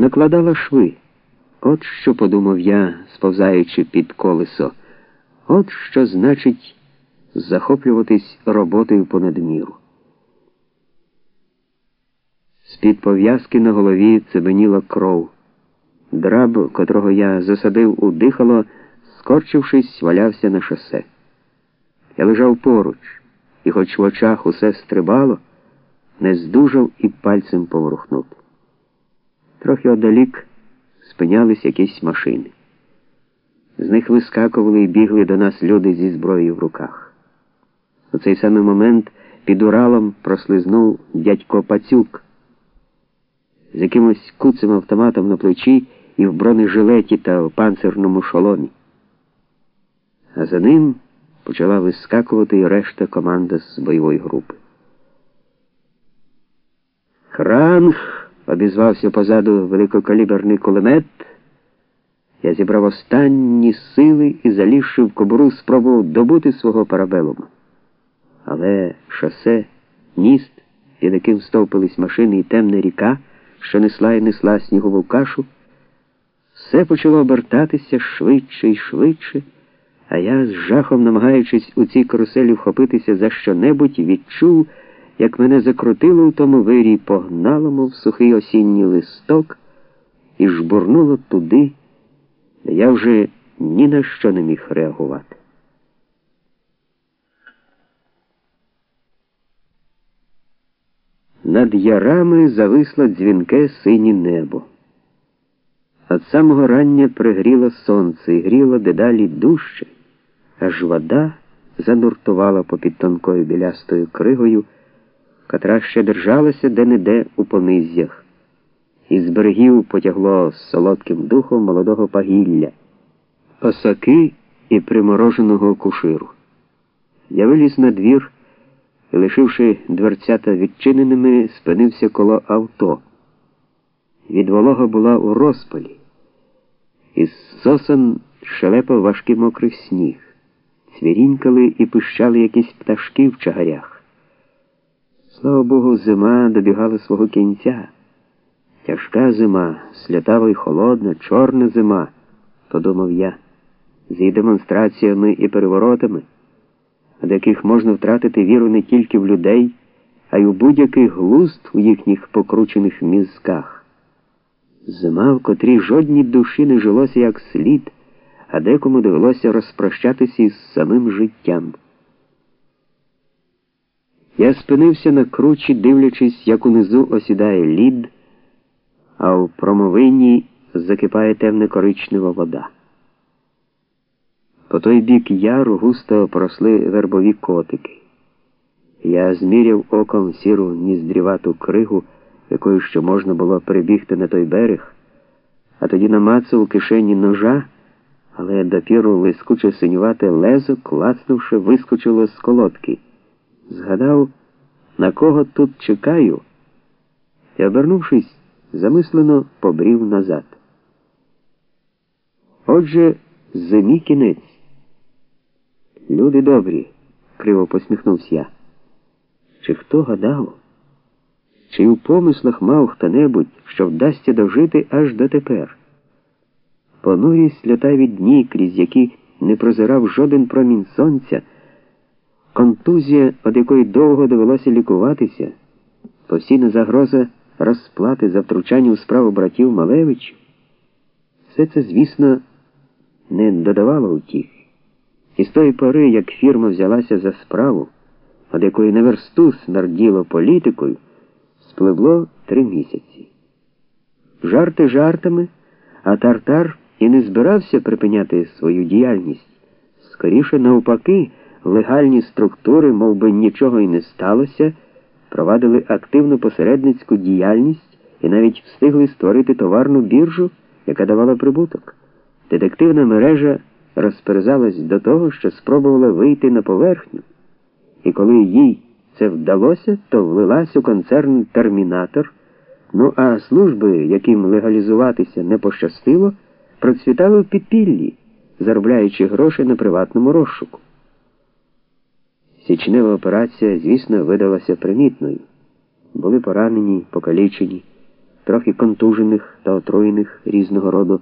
накладала шви. От що подумав я, сповзаючи під колесо. От що значить захоплюватись роботою понад міру. З-під пов'язки на голові цебеніла кров. Драб, котрого я засадив у дихало, скорчившись, валявся на шосе. Я лежав поруч, і, хоч в очах усе стрибало, не здужав і пальцем поворухнути. Трохи одалік спинялись якісь машини. З них вискакували і бігли до нас люди зі зброєю в руках. У цей самий момент під Уралом прослизнув дядько Пацюк з якимось куцим автоматом на плечі і в бронежилеті та в панцирному шоломі. А за ним почала вискакувати і решта команда з бойової групи. Хранг! Обізвався позаду великокаліберний кулемет. Я зібрав останні сили і, залізши в кобуру, спробував добути свого парабелума. Але шосе, міст, під яким стовпились машини і темна ріка, що несла і несла снігову кашу, все почало обертатися швидше і швидше, а я, з жахом, намагаючись у цій каруселі вхопитися за що-небудь, відчув як мене закрутило в тому вирі, погнало, мов сухий осінній листок, і жбурнуло туди, де я вже ні на що не міг реагувати. Над ярами зависло дзвінке синє небо. От самого рання пригріло сонце і гріло дедалі дужче, аж вода зануртувала попід тонкою білястою кригою котра ще держалася де-не-де у понизях. Із берегів потягло солодким духом молодого пагілля, осаки і примороженого куширу. Я виліз на двір і, лишивши дверцята відчиненими, спинився коло авто. Від волога була у розпалі. Із сосен шелепав важкий мокрий сніг. Цвірінькали і пищали якісь пташки в чагарях. Слава Богу, зима добігала свого кінця. Тяжка зима, слятава й холодна, чорна зима, подумав я, з її демонстраціями і переворотами, до яких можна втратити віру не тільки в людей, а й у будь-який глузд у їхніх покручених мізках. Зима, в котрій жодній душі не жилося як слід, а декому довелося розпрощатися із самим життям. Я спинився на кручі, дивлячись, як унизу осідає лід, а в промовині закипає темне коричнева вода. По той бік яру густо поросли вербові котики. Я зміряв оком сіру ніздрівату кригу, якою ще можна було перебігти на той берег, а тоді намацав у кишені ножа, але допіру лискуче синювате лезо, класнувши, вискочило з колодки. Згадав, на кого тут чекаю, і, обернувшись, замислено побрів назад. Отже, зимі кінець. Люди добрі, криво посміхнувся я. Чи хто гадав? Чи у помислах мав хто-небудь, що вдасться дожити аж дотепер? Понурі сльотаві дні, крізь які не прозирав жоден промінь сонця. Контузія, від якої довго довелося лікуватися, постійна загроза розплати за втручання у справу братів Малевич, все це, звісно, не додавало утіх. І з тої пори, як фірма взялася за справу, від якої не версту смерділо політикою, спливло три місяці. Жарти жартами, а Тартар і не збирався припиняти свою діяльність. Скоріше навпаки легальні структури, мов би нічого і не сталося, провадили активну посередницьку діяльність і навіть встигли створити товарну біржу, яка давала прибуток. Детективна мережа розперезалась до того, що спробувала вийти на поверхню, і коли їй це вдалося, то влилась у концерн термінатор. Ну а служби, яким легалізуватися не пощастило, процвітали в підпіллі, заробляючи гроші на приватному розшуку. Січнева операція, звісно, видалася примітною. Були поранені, покалічені. трохи контужених та отруєних різного роду.